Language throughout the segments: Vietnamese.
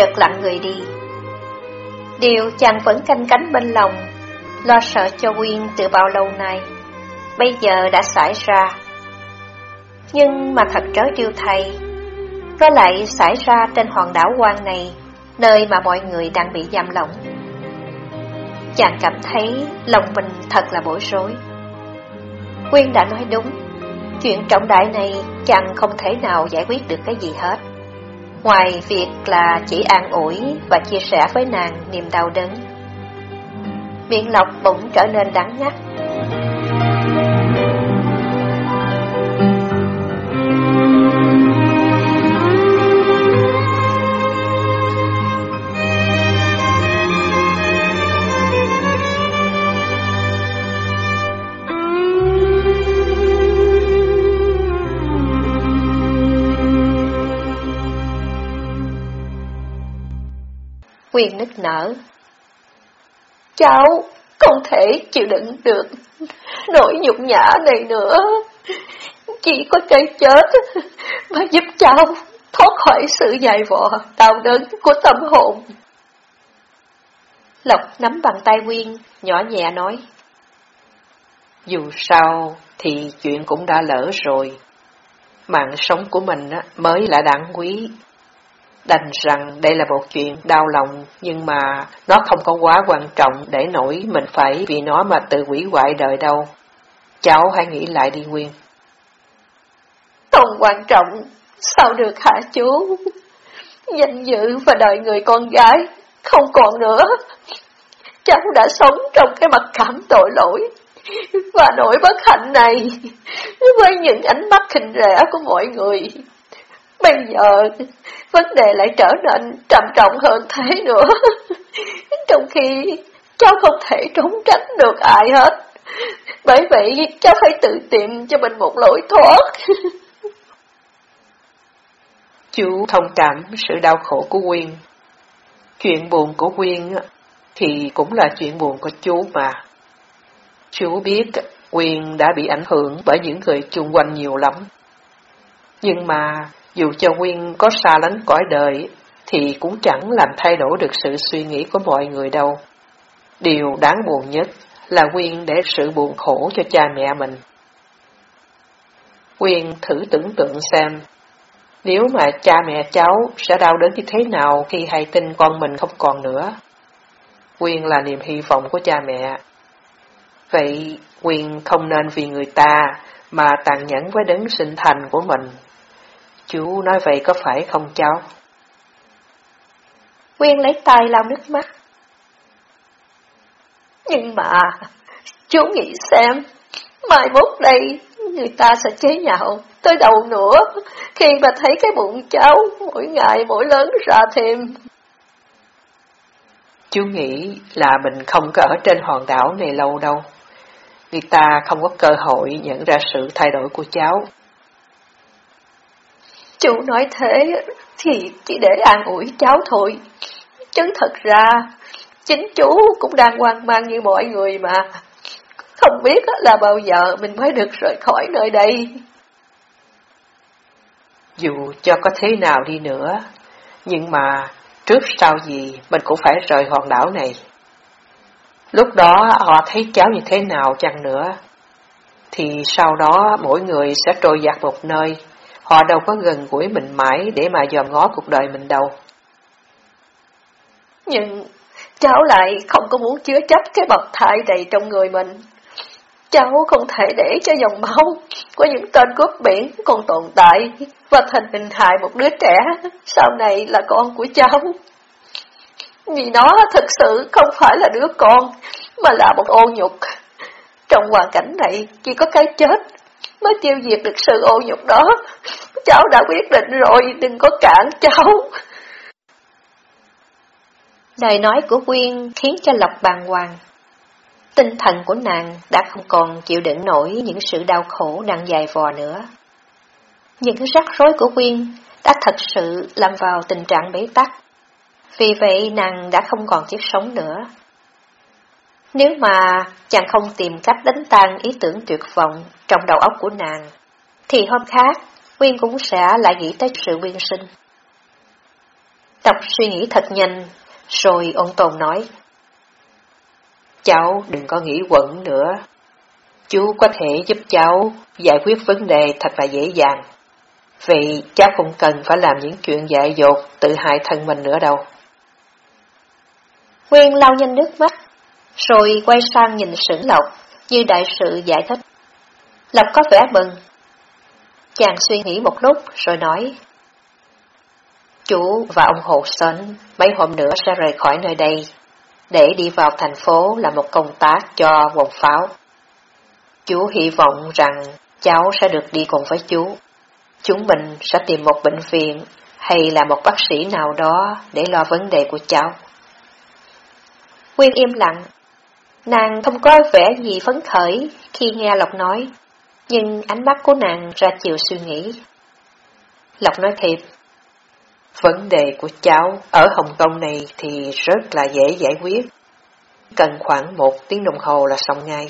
chợt lặng người đi. Điều chàng vẫn canh cánh bên lòng, lo sợ cho Quyên từ bao lâu nay, bây giờ đã xảy ra. Nhưng mà thật trớ điêu thay, nó lại xảy ra trên hòn đảo quan này, nơi mà mọi người đang bị giam lỏng. Chàng cảm thấy lòng mình thật là bối rối. Quyên đã nói đúng, chuyện trọng đại này chàng không thể nào giải quyết được cái gì hết. Ngoài việc là chỉ an ủi và chia sẻ với nàng niềm đau đớn. Miệng lọc bỗng trở nên đắng ngắt. Quyên nức nở. Cháu không thể chịu đựng được nỗi nhục nhã này nữa. Chỉ có cái chết mà giúp cháu thoát khỏi sự dài vò, đau đớn của tâm hồn. Lộc nắm bàn tay Quyên, nhỏ nhẹ nói. Dù sao thì chuyện cũng đã lỡ rồi. Mạng sống của mình mới là đáng quý. Đành rằng đây là một chuyện đau lòng, nhưng mà nó không có quá quan trọng để nổi mình phải vì nó mà tự quỷ hoại đời đâu. Cháu hãy nghĩ lại đi Nguyên. Không quan trọng, sao được hả chú? Danh dự và đời người con gái không còn nữa. Cháu đã sống trong cái mặt cảm tội lỗi và nỗi bất hạnh này với những ánh mắt khinh rẻ của mọi người. Bây giờ, vấn đề lại trở nên trầm trọng hơn thế nữa. Trong khi cháu không thể trốn tránh được ai hết. Bởi vậy, cháu phải tự tìm cho mình một lối thoát. Chú thông cảm sự đau khổ của Quyên. Chuyện buồn của Quyên thì cũng là chuyện buồn của chú mà. Chú biết Quyên đã bị ảnh hưởng bởi những người chung quanh nhiều lắm. Nhưng mà dù cho Nguyên có xa lánh cõi đời, thì cũng chẳng làm thay đổi được sự suy nghĩ của mọi người đâu. Điều đáng buồn nhất là Nguyên để sự buồn khổ cho cha mẹ mình. Nguyên thử tưởng tượng xem, nếu mà cha mẹ cháu sẽ đau đến như thế nào khi hay tin con mình không còn nữa. Nguyên là niềm hy vọng của cha mẹ. Vậy Nguyên không nên vì người ta mà tàn nhẫn với đấng sinh thành của mình. Chú nói vậy có phải không cháu? Nguyên lấy tay lau nước mắt. Nhưng mà, chú nghĩ xem, mai mốt đây, người ta sẽ chế nhạo tới đầu nữa, khi mà thấy cái bụng cháu mỗi ngày mỗi lớn ra thêm. Chú nghĩ là mình không có ở trên hòn đảo này lâu đâu. Người ta không có cơ hội nhận ra sự thay đổi của cháu. Chú nói thế thì chỉ để an ủi cháu thôi. Chứ thật ra, chính chú cũng đang hoang mang như mọi người mà. Không biết là bao giờ mình mới được rời khỏi nơi đây. Dù cho có thế nào đi nữa, nhưng mà trước sau gì mình cũng phải rời hòn đảo này. Lúc đó họ thấy cháu như thế nào chăng nữa, thì sau đó mỗi người sẽ trôi giặt một nơi, họ đâu có gần gũi mình mãi để mà dòm ngó cuộc đời mình đâu. Nhưng cháu lại không có muốn chứa chấp cái bậc thai đầy trong người mình. Cháu không thể để cho dòng máu của những tên cướp biển còn tồn tại và thành hình hại một đứa trẻ sau này là con của cháu. Vì nó thật sự không phải là đứa con, mà là một ô nhục. Trong hoàn cảnh này, chỉ có cái chết mới tiêu diệt được sự ô nhục đó. Cháu đã quyết định rồi, đừng có cản cháu. Lời nói của Quyên khiến cho Lộc bàng hoàng. Tinh thần của nàng đã không còn chịu đựng nổi những sự đau khổ đang dài vò nữa. Những rắc rối của Quyên đã thật sự làm vào tình trạng bế tắc. Vì vậy nàng đã không còn chiếc sống nữa. Nếu mà chàng không tìm cách đánh tan ý tưởng tuyệt vọng trong đầu óc của nàng, thì hôm khác, nguyên cũng sẽ lại nghĩ tới sự nguyên sinh. Tập suy nghĩ thật nhanh, rồi ông Tồn nói, Cháu đừng có nghĩ quẩn nữa. Chú có thể giúp cháu giải quyết vấn đề thật là dễ dàng. Vì cháu không cần phải làm những chuyện dại dột tự hại thân mình nữa đâu. Nguyên lau nhanh nước mắt, rồi quay sang nhìn sửng Lộc như đại sự giải thích. Lộc có vẻ mừng. Chàng suy nghĩ một lúc rồi nói. Chú và ông Hồ Sơn, mấy hôm nữa sẽ rời khỏi nơi đây để đi vào thành phố là một công tác cho quần pháo. Chú hy vọng rằng cháu sẽ được đi cùng với chú. Chúng mình sẽ tìm một bệnh viện hay là một bác sĩ nào đó để lo vấn đề của cháu. Quyên im lặng. Nàng không có vẻ gì phấn khởi khi nghe Lộc nói, nhưng ánh mắt của nàng ra chiều suy nghĩ. Lộc nói thiệt, Vấn đề của cháu ở Hồng Kông này thì rất là dễ giải quyết. Cần khoảng một tiếng đồng hồ là xong ngay.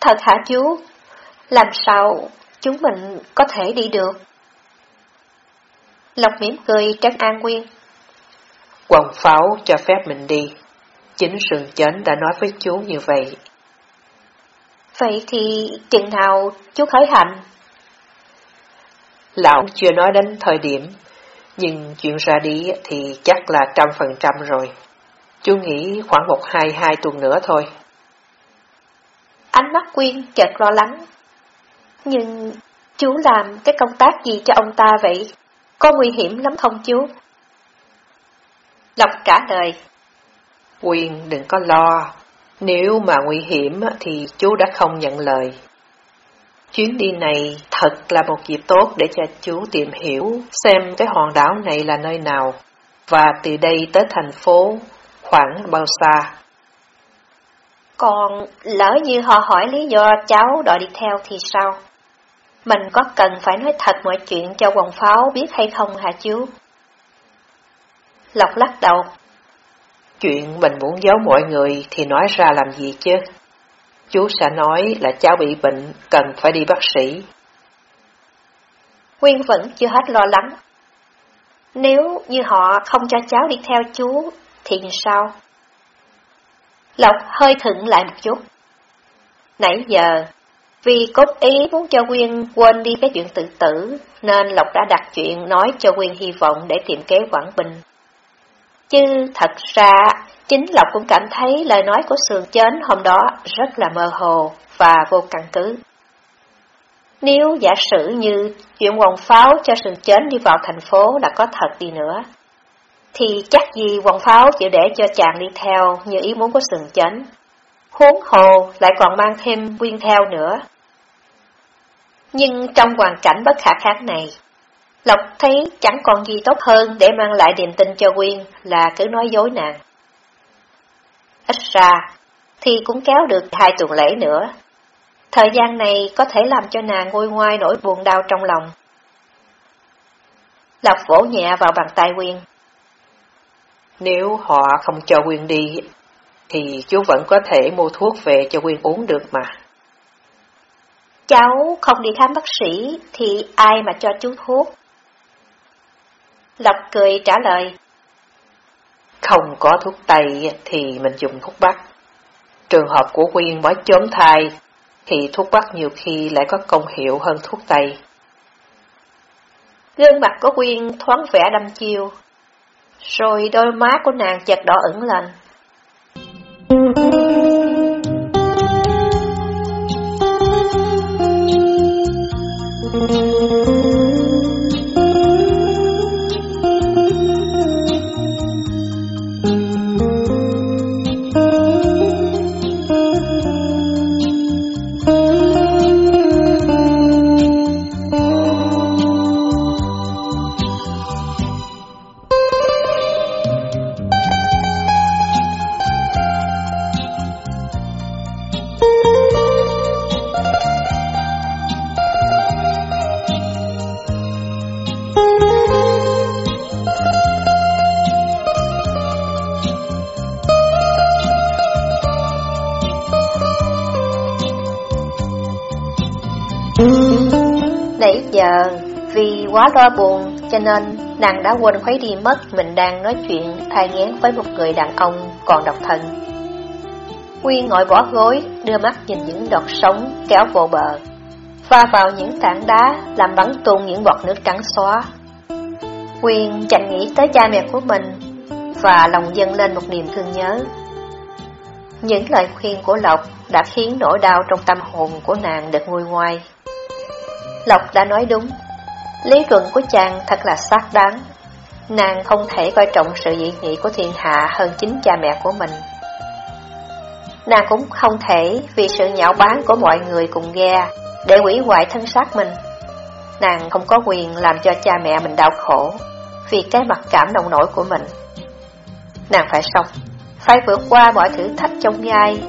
Thật hả chú? Làm sao chúng mình có thể đi được? Lộc mỉm cười trấn an Nguyên. Quần pháo cho phép mình đi. Chính sườn chánh đã nói với chú như vậy. Vậy thì chừng nào chú khởi hành? Lão chưa nói đến thời điểm, nhưng chuyện ra đi thì chắc là trăm phần trăm rồi. Chú nghĩ khoảng một hai hai tuần nữa thôi. Ánh mắt Quyên chợt lo lắng. Nhưng chú làm cái công tác gì cho ông ta vậy? Có nguy hiểm lắm không chú? Lộc trả lời. Quyên đừng có lo, nếu mà nguy hiểm thì chú đã không nhận lời. Chuyến đi này thật là một dịp tốt để cho chú tìm hiểu xem cái hòn đảo này là nơi nào và từ đây tới thành phố khoảng bao xa. Còn lỡ như họ hỏi lý do cháu đòi đi theo thì sao? Mình có cần phải nói thật mọi chuyện cho quần pháo biết hay không hả chú? Lộc lắc đầu. Chuyện mình muốn giấu mọi người thì nói ra làm gì chứ? Chú sẽ nói là cháu bị bệnh, cần phải đi bác sĩ. Nguyên vẫn chưa hết lo lắng. Nếu như họ không cho cháu đi theo chú, thì sao? Lộc hơi thựng lại một chút. Nãy giờ, vì cốt ý muốn cho Quyên quên đi cái chuyện tự tử, nên Lộc đã đặt chuyện nói cho Quyên hy vọng để tìm kế Quảng Bình. Chứ thật ra, chính Lộc cũng cảm thấy lời nói của Sườn Chến hôm đó rất là mơ hồ và vô căn cứ. Nếu giả sử như chuyện quần pháo cho Sườn Chến đi vào thành phố là có thật đi nữa, thì chắc gì quần pháo chịu để cho chàng đi theo như ý muốn của Sườn Chến. Huống hồ lại còn mang thêm quyên theo nữa. Nhưng trong hoàn cảnh bất khả kháng này, Lộc thấy chẳng còn gì tốt hơn để mang lại niềm tin cho Quyên là cứ nói dối nàng. Ít ra, thì cũng kéo được hai tuần lễ nữa. Thời gian này có thể làm cho nàng nguôi ngoai nỗi buồn đau trong lòng. Lộc vỗ nhẹ vào bàn tay Quyên. Nếu họ không cho Quyên đi, thì chú vẫn có thể mua thuốc về cho Quyên uống được mà. Cháu không đi khám bác sĩ thì ai mà cho chú thuốc? Lộc cười trả lời. Không có thuốc tây thì mình dùng thuốc bắc. Trường hợp của Quyên mới chớm thai thì thuốc bắc nhiều khi lại có công hiệu hơn thuốc tây. Gương mặt của Quyên thoáng vẻ đăm chiêu, rồi đôi má của nàng chợt đỏ ửng lên. Nãy quá lo buồn, cho nên nàng đã quên khuấy đi mất mình đang nói chuyện thai ngán với một người đàn ông còn độc thân. Quyên ngồi bỏ gối, đưa mắt nhìn những đọt sóng kéo vô bờ, pha vào những tảng đá làm bắn tung những bọt nước trắng xóa. Quyên chẳng nghĩ tới cha mẹ của mình và lòng dâng lên một niềm thương nhớ. Những lời khuyên của Lộc đã khiến nỗi đau trong tâm hồn của nàng được nguôi ngoai. Lộc đã nói đúng, lý luận của chàng thật là xác đáng. Nàng không thể coi trọng sự dị nghị của thiên hạ hơn chính cha mẹ của mình. Nàng cũng không thể vì sự nhạo báng của mọi người cùng ghe để hủy hoại thân xác mình. Nàng không có quyền làm cho cha mẹ mình đau khổ vì cái mặc cảm nồng nổi của mình. Nàng phải sống, phải vượt qua mọi thử thách trong gai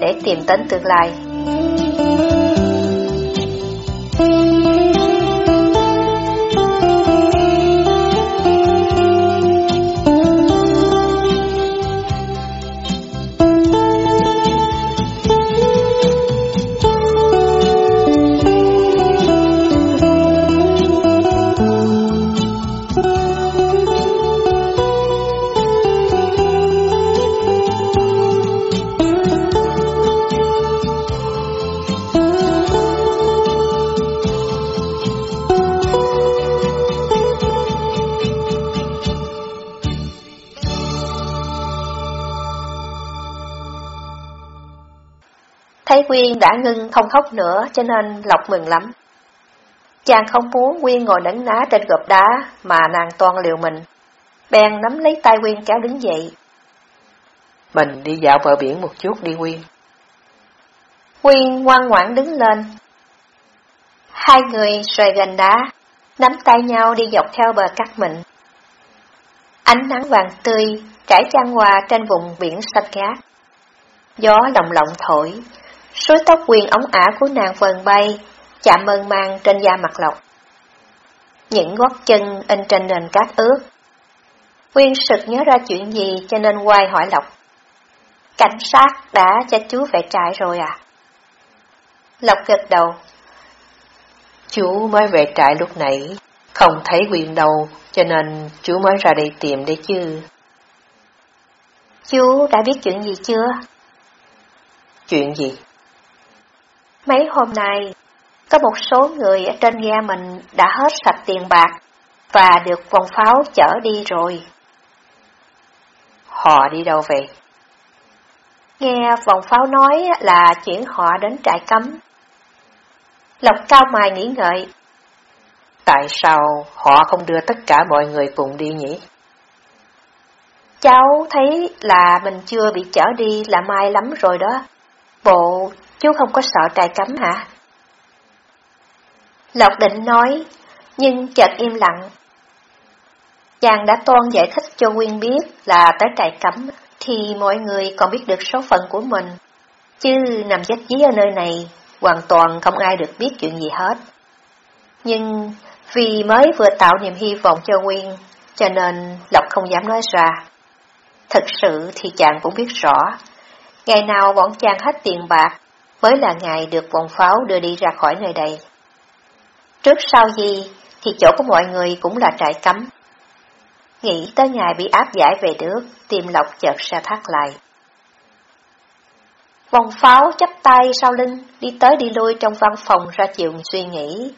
để tìm đến tương lai. Thấy Quyên đã ngưng không khóc nữa cho nên Lộc mừng lắm. Chàng không muốn Quyên ngồi đấn ná trên gộp đá mà nàng toan liều mình. Bèn nắm lấy tay Quyên kéo đứng dậy. Mình đi dạo bờ biển một chút đi Quyên. Quyên ngoan ngoãn đứng lên. Hai người xoay gần đá, nắm tay nhau đi dọc theo bờ cắt mịn. Ánh nắng vàng tươi trải trang hòa trên vùng biển xanh ngát. Gió lồng lộng thổi, Suối tóc quyền ống ả của nàng vần bay, chạm mơn mang trên da mặt lộc. Những gót chân in trên nền cát ướt. Quyên sực nhớ ra chuyện gì cho nên quay hỏi Lộc. Cảnh sát đã cho chú về trại rồi à? Lộc gật đầu. Chú mới về trại lúc nãy, không thấy Quyên đâu, cho nên chú mới ra đây tìm đấy chứ. Chú đã biết chuyện gì chưa? Chuyện gì? Mấy hôm nay, có một số người ở trên ghe mình đã hết sạch tiền bạc và được vòng pháo chở đi rồi. Họ đi đâu về? Nghe vòng pháo nói là chuyển họ đến trại cấm. Lộc cao mài nghĩ ngợi. Tại sao họ không đưa tất cả mọi người cùng đi nhỉ? Cháu thấy là mình chưa bị chở đi là may lắm rồi đó. Bộ Chú không có sợ trại cấm hả? Lộc định nói, nhưng chợt im lặng. Chàng đã toan giải thích cho Quyên biết là tới trại cấm, thì mọi người còn biết được số phận của mình. Chứ nằm chết dí ở nơi này, hoàn toàn không ai được biết chuyện gì hết. Nhưng vì mới vừa tạo niềm hy vọng cho Nguyên, cho nên Lộc không dám nói ra. Thực sự thì chàng cũng biết rõ, ngày nào bọn chàng hết tiền bạc mới là ngày được vòng pháo đưa đi ra khỏi nơi đây. Trước sau gì thì chỗ của mọi người cũng là trại cấm. Nghĩ tới ngày bị áp giải về nước, tim Lộc chợt ra thắt lại. Vòng pháo chắp tay sau lưng, đi tới đi lui trong văn phòng ra chịu suy nghĩ.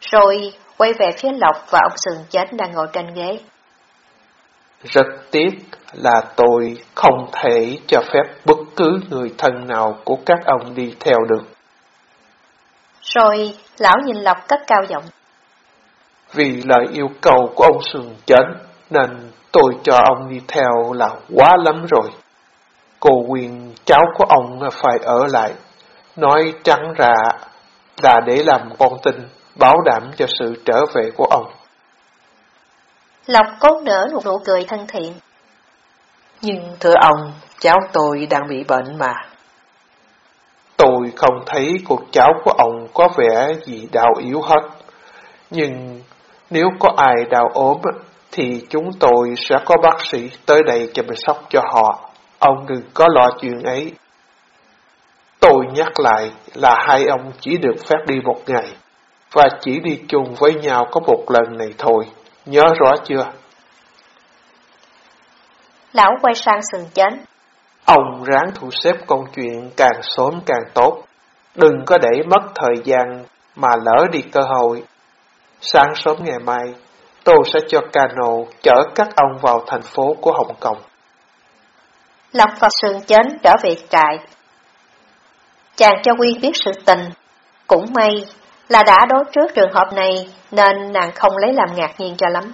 Rồi quay về phía Lộc và ông Sườn chết đang ngồi trên ghế. Rất tiếc là tôi không thể cho phép bất cứ người thân nào của các ông đi theo được. Rồi lão nhìn Lộc cất cao giọng. Vì lời yêu cầu của ông Sườn Chấn nên tôi cho ông đi theo là quá lắm rồi. Cô quyền cháu của ông phải ở lại, nói trắng ra là để làm con tin, bảo đảm cho sự trở về của ông. Lộc cố nở một nụ cười thân thiện. Nhưng thưa ông, cháu tôi đang bị bệnh mà. Tôi không thấy cuộc cháu của ông có vẻ gì đau yếu hết. Nhưng nếu có ai đau ốm thì chúng tôi sẽ có bác sĩ tới đây chăm sóc cho họ. Ông đừng có lo chuyện ấy. Tôi nhắc lại là hai ông chỉ được phép đi một ngày, và chỉ đi chung với nhau có một lần này thôi. Nhớ rõ chưa? Lão quay sang sừng chến. Ông ráng thu xếp công chuyện càng sớm càng tốt. Đừng có để mất thời gian mà lỡ đi cơ hội. Sáng sớm ngày mai, tôi sẽ cho cano chở các ông vào thành phố của Hồng Kông. Lộc và sườn chến trở về trại. Chàng cho Quyên biết sự tình. Cũng may là đã đối trước trường hợp này nên nàng không lấy làm ngạc nhiên cho lắm.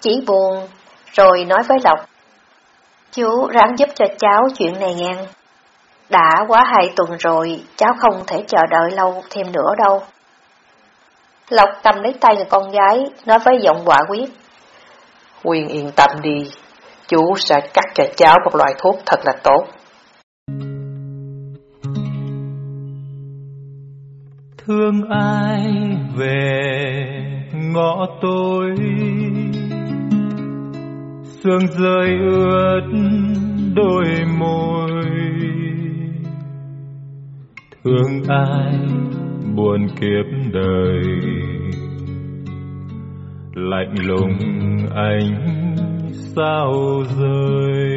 Chỉ buồn rồi nói với Lộc. Chú ráng giúp cho cháu chuyện này ngang. Đã quá hai tuần rồi, cháu không thể chờ đợi lâu thêm nữa đâu. Lộc cầm lấy tay người con gái, nói với giọng quả quyết. Quyên yên tâm đi, chú sẽ cắt cho cháu một loại thuốc thật là tốt. Thương ai về ngõ tối Sương rơi ướt đôi môi. Thương ai buồn kiếp đời? Lạnh lùng anh sao rơi?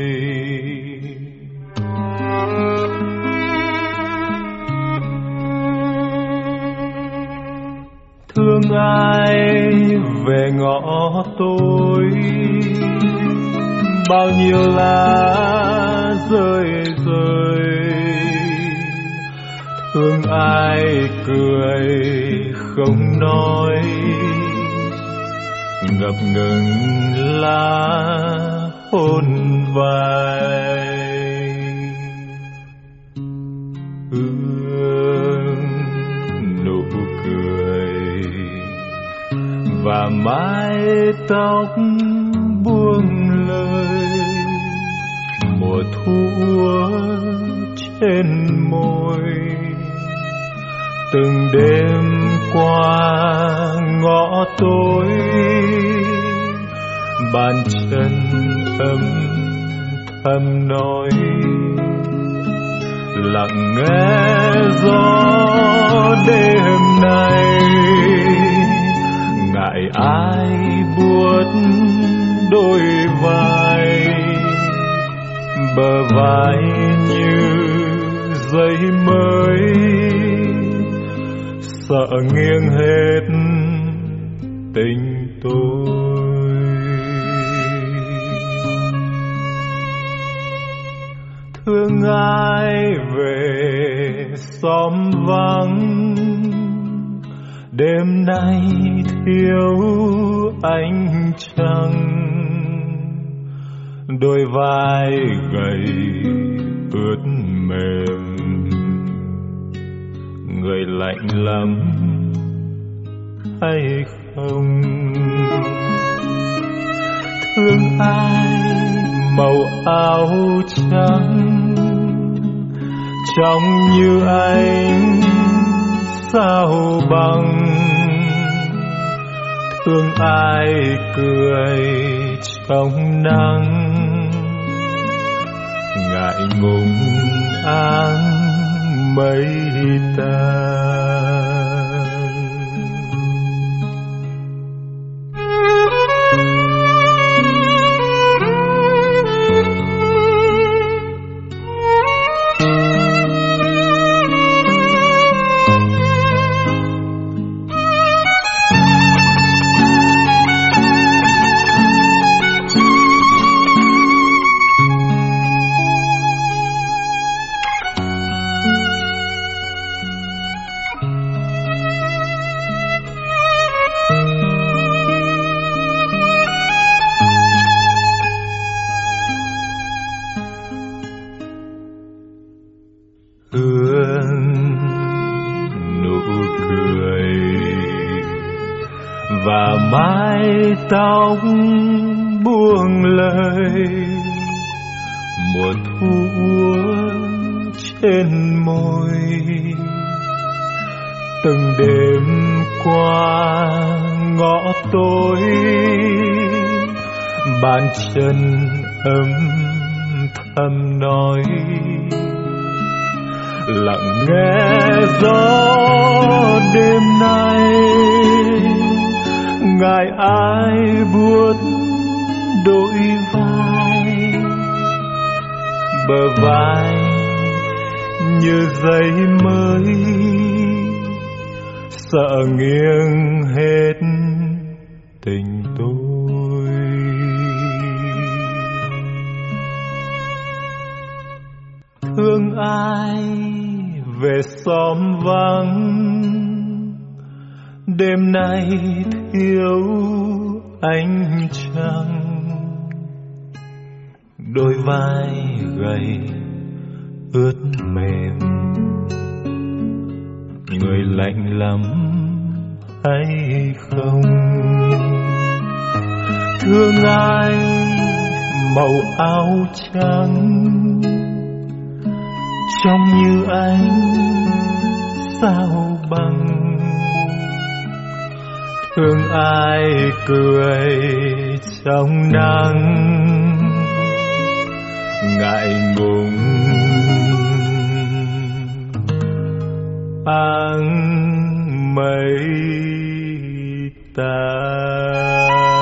Thương ai về ngõ tôi? Bao nhiêu lá rơi rơi. Thương ai cười không nói. Ngập ngừng lá hôn vai. Hương nụ cười và mái tóc mùa trên môi. Từng đêm qua ngõ tối, bàn chân âm thầm nói lặng nghe gió đêm nay, ngại ai buốt đôi vai? Bờ vai như giấy mới. Sợ nghiêng hết tình tôi. Thương ai về xóm vắng? Đêm nay thiếu ánh trăng đôi vai gầy ướt mềm. Người lạnh lắm hay không? Thương ai màu áo trắng trong như anh sao bằng? Thương ai cười trong nắng ngùng áng mây ta.「và mái tóc buông lời. Mùa thu trên môi. Từng đêm qua ngõ tối, bàn chân ấm thầm nói. Lặng nghe gió đêm nay ngài ai buốt đôi vai? Bờ vai như giấy mới, sợ nghiêng hết tình tôi. Thương ai về xóm vắng? Đêm nay thiếu ánh trăng. Đôi vai gầy ướt mềm. Người lạnh lắm hay không? Thương ai màu áo trắng? Trông như anh sao bằng? Thương ai cười trong nắng? Ngại ngùng. Áng mây tàn